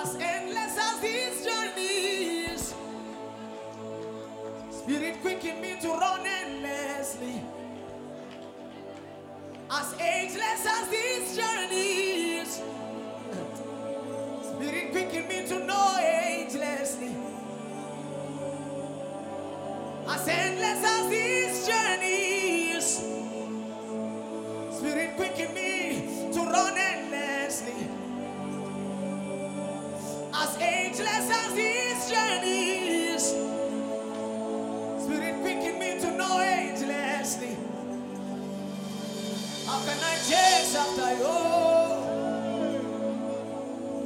As endless as these journeys, Spirit quicken me to run endlessly. As ageless as these journeys, Spirit quicken me to know agelessly. As endless as these journeys, Spirit quicken me to run endlessly. As ageless as these journeys, Spirit quicken me to know agelessly. How can I chase after you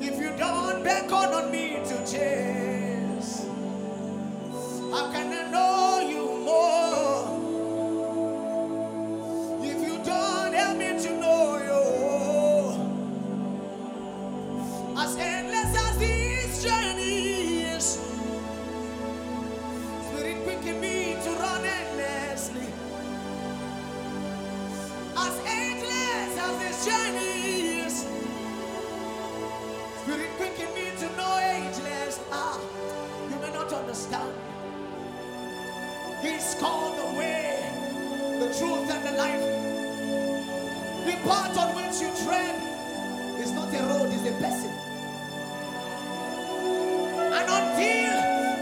if you don't beckon on me to chase? How can I know you more if you don't help me to know you? As endless Called the way, the truth, and the life. The path on which you tread is not a road, it's a person. And until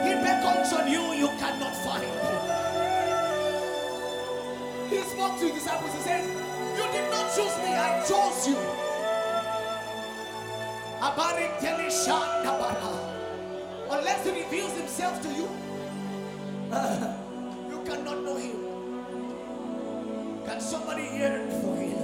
he beckons on you, you cannot find him. He spoke to his disciples, he says, You did not choose me, I chose you. Unless he reveals himself to you, somebody yearn for him?